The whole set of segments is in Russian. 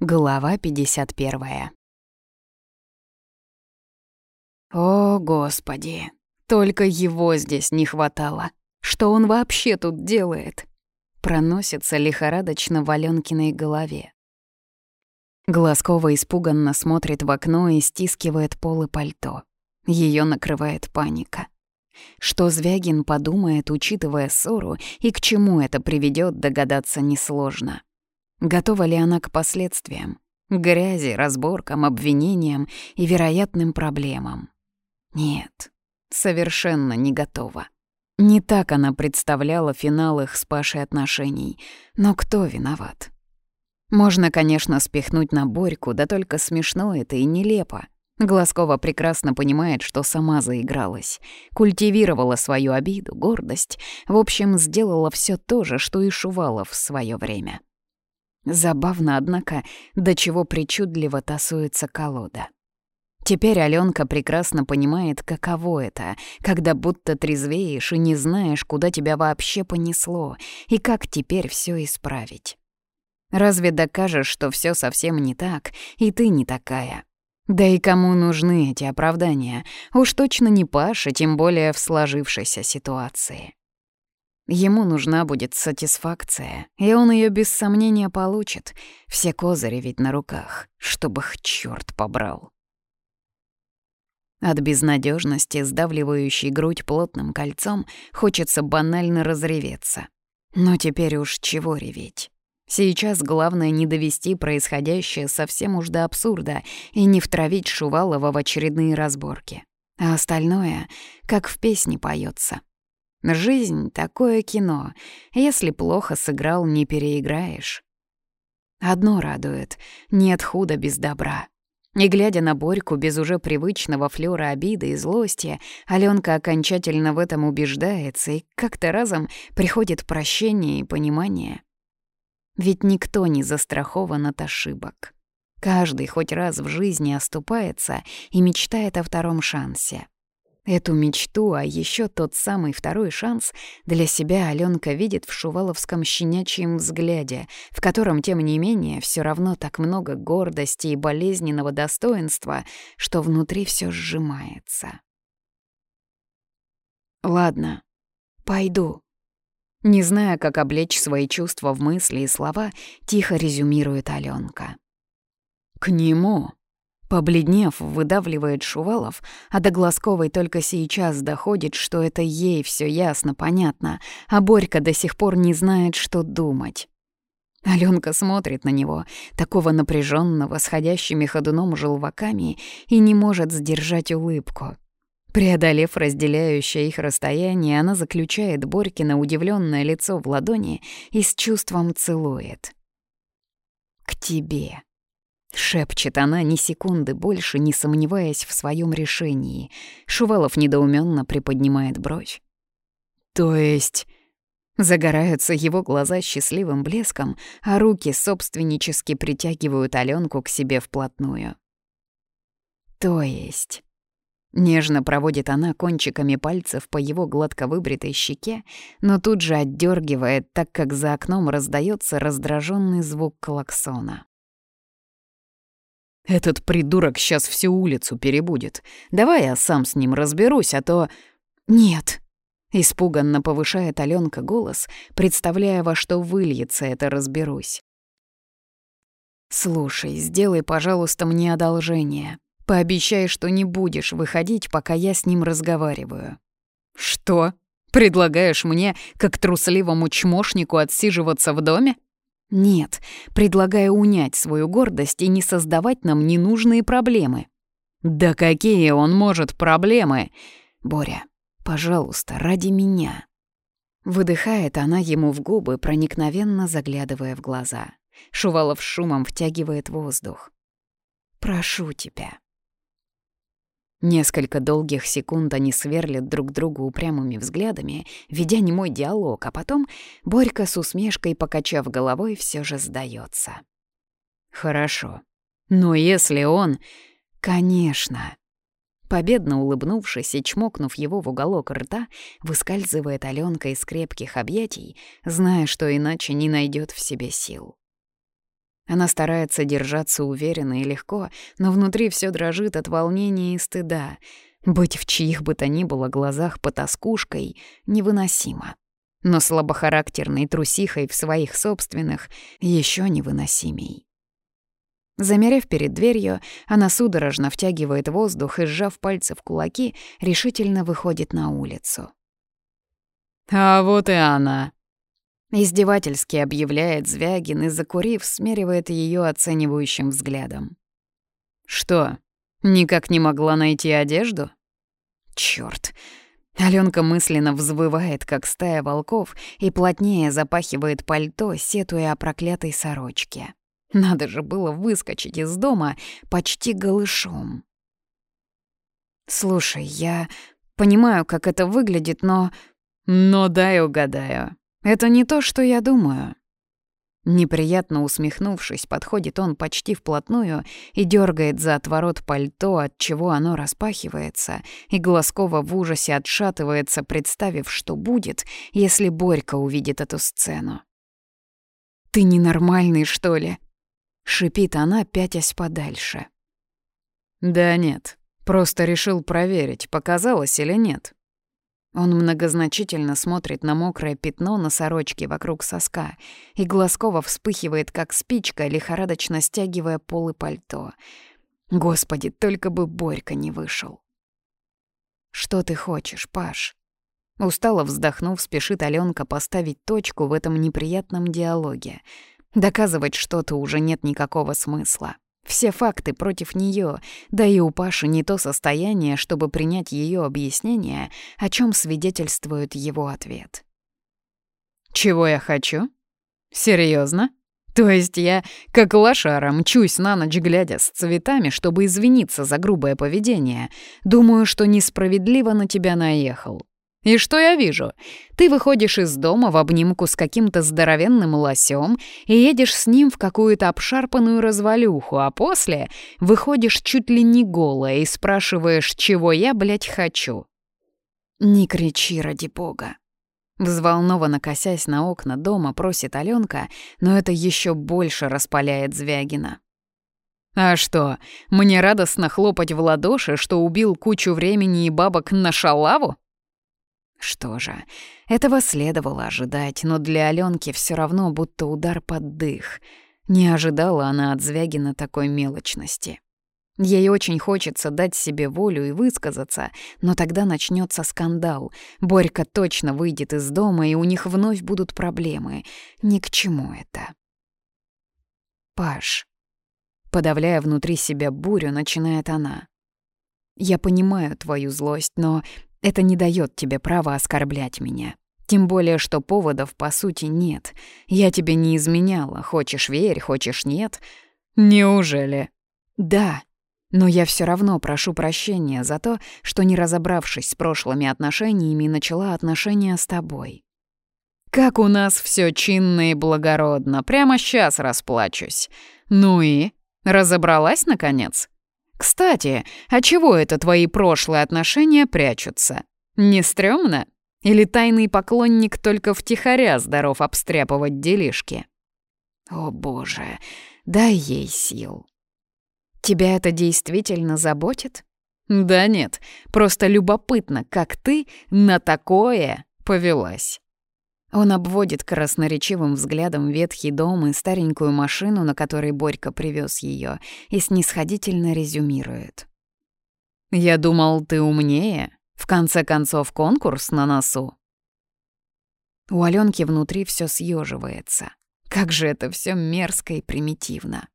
Глава 51. О, Господи, только его здесь не хватало. Что он вообще тут делает? Проносится лихорадочно в Алёнкиной голове. Глазкова испуганно смотрит в окно и стискивает полы пальто. Ее накрывает паника. Что Звягин подумает, учитывая ссору, и к чему это приведет, догадаться несложно. Готова ли она к последствиям? Грязи, разборкам, обвинениям и вероятным проблемам? Нет, совершенно не готова. Не так она представляла финал их с Пашей отношений. Но кто виноват? Можно, конечно, спихнуть на Борьку, да только смешно это и нелепо. Глазкова прекрасно понимает, что сама заигралась. Культивировала свою обиду, гордость. В общем, сделала все то же, что и Шувалов в свое время. Забавно, однако, до чего причудливо тасуется колода. Теперь Алёнка прекрасно понимает, каково это, когда будто трезвеешь и не знаешь, куда тебя вообще понесло, и как теперь все исправить. Разве докажешь, что все совсем не так, и ты не такая? Да и кому нужны эти оправдания? Уж точно не Паша, тем более в сложившейся ситуации. Ему нужна будет сатисфакция, и он ее без сомнения получит. Все козыри ведь на руках, чтобы их чёрт побрал. От безнадежности, сдавливающей грудь плотным кольцом, хочется банально разреветься. Но теперь уж чего реветь? Сейчас главное не довести происходящее совсем уж до абсурда и не втравить Шувалова в очередные разборки. А остальное, как в песне поется, Жизнь — такое кино. Если плохо сыграл, не переиграешь. Одно радует — нет худа без добра. И глядя на Борьку без уже привычного флёра обиды и злости, Алёнка окончательно в этом убеждается, и как-то разом приходит прощение и понимание. Ведь никто не застрахован от ошибок. Каждый хоть раз в жизни оступается и мечтает о втором шансе. Эту мечту, а еще тот самый второй шанс для себя Аленка видит в шуваловском щенячьем взгляде, в котором, тем не менее, все равно так много гордости и болезненного достоинства, что внутри все сжимается. «Ладно, пойду». Не зная, как облечь свои чувства в мысли и слова, тихо резюмирует Аленка. «К нему», Побледнев, выдавливает Шувалов, а до Глазковой только сейчас доходит, что это ей все ясно, понятно, а Борька до сих пор не знает, что думать. Алёнка смотрит на него, такого напряженного, сходящими ходуном желваками, и не может сдержать улыбку. Преодолев разделяющее их расстояние, она заключает Борькино удивленное лицо в ладони и с чувством целует. «К тебе». Шепчет она ни секунды больше, не сомневаясь в своем решении. Шувалов недоуменно приподнимает бровь. «То есть...» Загораются его глаза счастливым блеском, а руки собственнически притягивают Аленку к себе вплотную. «То есть...» Нежно проводит она кончиками пальцев по его гладко выбритой щеке, но тут же отдергивает, так как за окном раздается раздраженный звук клаксона. Этот придурок сейчас всю улицу перебудет. Давай я сам с ним разберусь, а то... Нет. Испуганно повышает Алёнка голос, представляя, во что выльется это «разберусь». «Слушай, сделай, пожалуйста, мне одолжение. Пообещай, что не будешь выходить, пока я с ним разговариваю». «Что? Предлагаешь мне, как трусливому чмошнику, отсиживаться в доме?» Нет, предлагаю унять свою гордость и не создавать нам ненужные проблемы. Да какие он может проблемы? Боря, пожалуйста, ради меня. Выдыхает она ему в губы, проникновенно заглядывая в глаза. Шувалов шумом втягивает воздух. «Прошу тебя». Несколько долгих секунд они сверлят друг друга упрямыми взглядами, ведя немой диалог, а потом Борька с усмешкой, покачав головой, все же сдается. «Хорошо. Но если он...» «Конечно». Победно улыбнувшись и чмокнув его в уголок рта, выскальзывает Аленка из крепких объятий, зная, что иначе не найдет в себе сил. Она старается держаться уверенно и легко, но внутри все дрожит от волнения и стыда. Быть в чьих бы то ни было глазах потаскушкой невыносимо. Но слабохарактерной трусихой в своих собственных еще невыносимей. Замерев перед дверью, она судорожно втягивает воздух и, сжав пальцы в кулаки, решительно выходит на улицу. «А вот и она», Издевательски объявляет Звягин и, закурив, смеривает ее оценивающим взглядом. «Что, никак не могла найти одежду?» Чёрт. Алёнка мысленно взвывает, как стая волков, и плотнее запахивает пальто, сетуя о проклятой сорочке. Надо же было выскочить из дома почти голышом. «Слушай, я понимаю, как это выглядит, но...» «Но дай угадаю. Это не то, что я думаю». Неприятно усмехнувшись, подходит он почти вплотную и дергает за отворот пальто, от чего оно распахивается, и Глазкова в ужасе отшатывается, представив, что будет, если Борька увидит эту сцену. «Ты ненормальный, что ли?» — шипит она, пятясь подальше. «Да нет, просто решил проверить, показалось или нет». Он многозначительно смотрит на мокрое пятно на сорочке вокруг соска, и Глазкова вспыхивает, как спичка, лихорадочно стягивая полы пальто. Господи, только бы Борька не вышел. «Что ты хочешь, Паш?» Устало вздохнув, спешит Алёнка поставить точку в этом неприятном диалоге. Доказывать что-то уже нет никакого смысла. Все факты против нее, да и у Паши не то состояние, чтобы принять ее объяснение, о чем свидетельствует его ответ. «Чего я хочу? Серьезно? То есть я, как лошара, мчусь на ночь, глядя с цветами, чтобы извиниться за грубое поведение. Думаю, что несправедливо на тебя наехал. И что я вижу? Ты выходишь из дома в обнимку с каким-то здоровенным лосем и едешь с ним в какую-то обшарпанную развалюху, а после выходишь чуть ли не голая и спрашиваешь, чего я, блядь, хочу. «Не кричи, ради бога!» Взволнованно косясь на окна дома, просит Алёнка, но это еще больше распаляет Звягина. «А что, мне радостно хлопать в ладоши, что убил кучу времени и бабок на шалаву?» Что же, этого следовало ожидать, но для Аленки все равно будто удар под дых. Не ожидала она от Звягина такой мелочности. Ей очень хочется дать себе волю и высказаться, но тогда начнется скандал. Борька точно выйдет из дома, и у них вновь будут проблемы. Ни к чему это. Паш. Подавляя внутри себя бурю, начинает она. «Я понимаю твою злость, но это не дает тебе права оскорблять меня. Тем более, что поводов, по сути, нет. Я тебе не изменяла, хочешь верь, хочешь нет. Неужели? Да. Но я все равно прошу прощения за то, что, не разобравшись с прошлыми отношениями, начала отношения с тобой. Как у нас все чинно и благородно, прямо сейчас расплачусь. Ну и? Разобралась, наконец? Кстати, а чего это твои прошлые отношения прячутся? Не стрёмно? Или тайный поклонник только втихаря здоров обстряпывать делишки? О боже, дай ей сил. Тебя это действительно заботит? Да нет, просто любопытно, как ты на такое повелась. Он обводит красноречивым взглядом ветхий дом и старенькую машину, на которой Борька привез ее, и снисходительно резюмирует. «Я думал, ты умнее. В конце концов, конкурс на носу». У Алёнки внутри все съеживается. Как же это все мерзко и примитивно.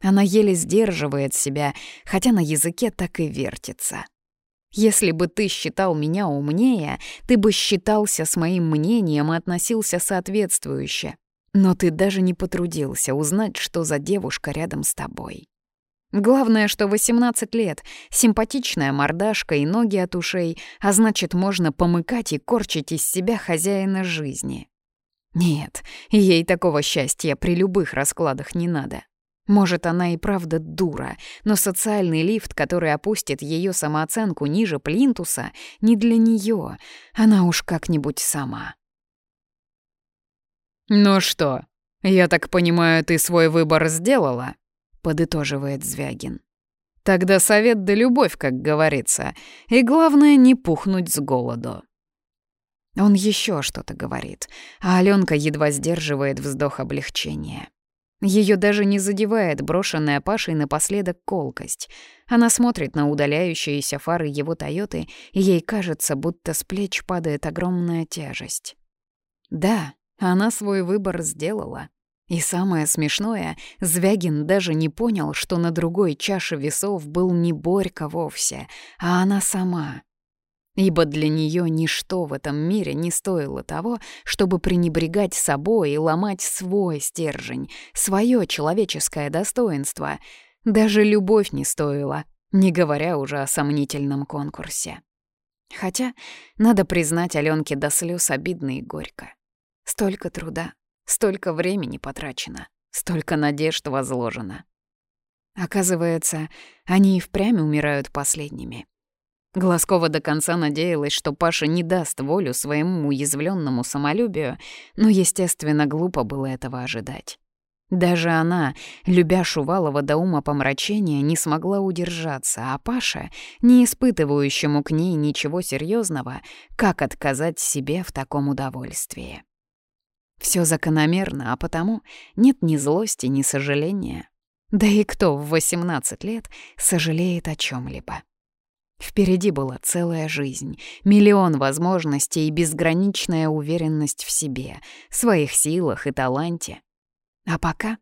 Она еле сдерживает себя, хотя на языке так и вертится. Если бы ты считал меня умнее, ты бы считался с моим мнением и относился соответствующе. Но ты даже не потрудился узнать, что за девушка рядом с тобой. Главное, что 18 лет, симпатичная мордашка и ноги от ушей, а значит, можно помыкать и корчить из себя хозяина жизни. Нет, ей такого счастья при любых раскладах не надо. Может, она и правда дура, но социальный лифт, который опустит ее самооценку ниже плинтуса, не для нее. Она уж как-нибудь сама. «Ну что, «Я так понимаю, ты свой выбор сделала?» — подытоживает Звягин. «Тогда совет да любовь, как говорится. И главное, не пухнуть с голоду». Он еще что-то говорит, а Аленка едва сдерживает вздох облегчения. Ее даже не задевает брошенная Пашей напоследок колкость. Она смотрит на удаляющиеся фары его «Тойоты», и ей кажется, будто с плеч падает огромная тяжесть. Да, она свой выбор сделала. И самое смешное, Звягин даже не понял, что на другой чаше весов был не Борька вовсе, а она сама — ибо для нее ничто в этом мире не стоило того, чтобы пренебрегать собой и ломать свой стержень, свое человеческое достоинство. Даже любовь не стоила, не говоря уже о сомнительном конкурсе. Хотя, надо признать Аленке до слез обидно и горько. Столько труда, столько времени потрачено, столько надежд возложено. Оказывается, они и впрямь умирают последними. Глазкова до конца надеялась, что Паша не даст волю своему уязвленному самолюбию, но, естественно, глупо было этого ожидать. Даже она, любя Шувалова до ума помрачения, не смогла удержаться, а Паша, не испытывающему к ней ничего серьезного, как отказать себе в таком удовольствии? Все закономерно, а потому нет ни злости, ни сожаления. Да и кто в 18 лет сожалеет о чем либо Впереди была целая жизнь, миллион возможностей и безграничная уверенность в себе, своих силах и таланте. А пока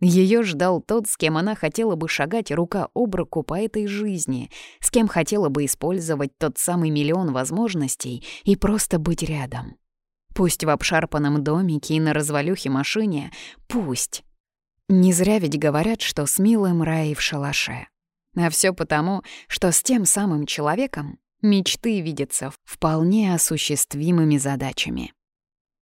ее ждал тот, с кем она хотела бы шагать рука об руку по этой жизни, с кем хотела бы использовать тот самый миллион возможностей и просто быть рядом. Пусть в обшарпанном домике и на развалюхе машине, пусть. Не зря ведь говорят, что с милым рай в шалаше. А все потому, что с тем самым человеком мечты видятся вполне осуществимыми задачами.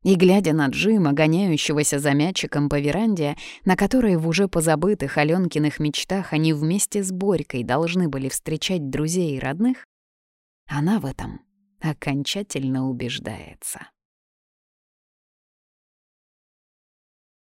И глядя на Джима, гоняющегося за мячиком по веранде, на которой в уже позабытых Алёнкиных мечтах они вместе с Борькой должны были встречать друзей и родных, она в этом окончательно убеждается.